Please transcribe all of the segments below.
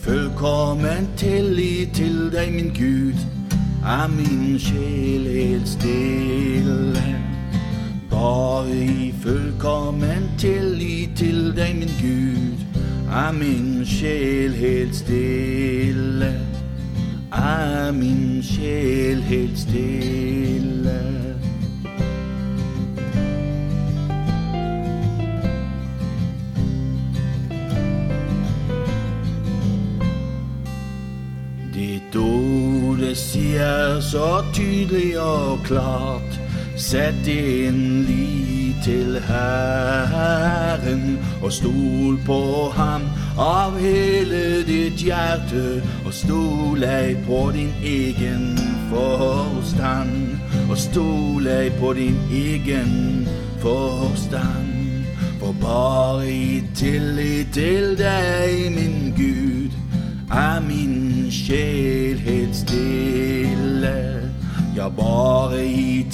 fullkommen tillit til deg, min Gud, er min sjel helt stille. Bare i fullkommen tillit til deg, min Gud, er min sjel helt stille. Er min sjel helt stille. Ditt ord det sier så tydelig og klart Sett din lit til Herren og stol på ham av hele ditt hjerte. Og stol ei på din egen forstand. Og stol ei på din egen forstand. For bare i tillit til deg, min Gud,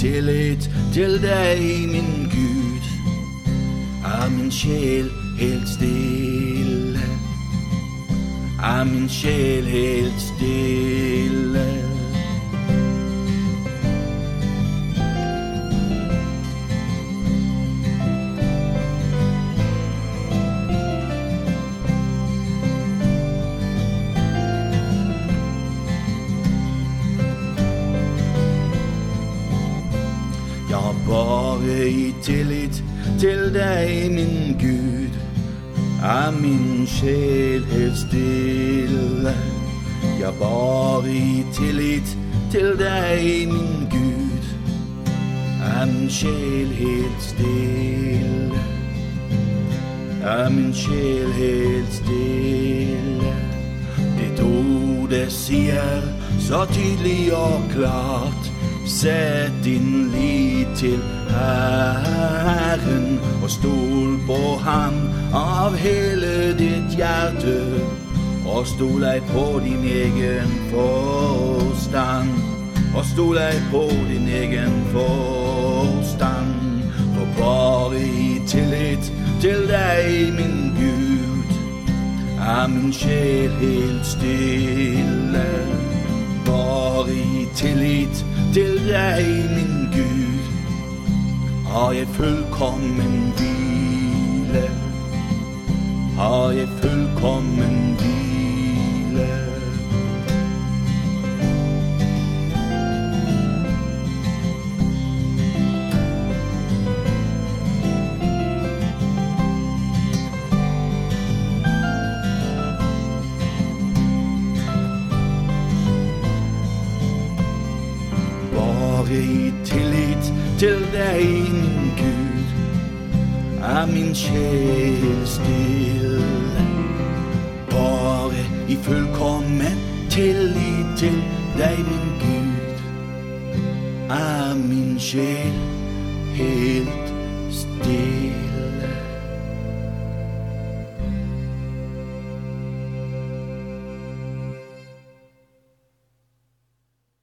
tillit til deg, min Gud, er min sjel helt stille. Er min sjel helt stille. Bare i tillit til deg, min Gud, er min sjel helt stille. Ja, bare i tillit til deg, min Gud, er min sjel helt stille. Er min sjel helt stille. Ditt ord det sier så tydelig og klart Sett din lit til Herren og stol på ham av hele ditt hjerte. Og stol ei på din egen forstand. Og stol ei på din egen forstand. For bare i tillit til deg, min Gud, er min sjel helt stille. Bare i tillit til deg, min Gud, har jeg fullkommen hvile. Har jeg fullkommen hvile. Til deg, min Gud, er min sjel stille. Bare i fullkommen tillit til deg, min Gud, er min sjel helt stille.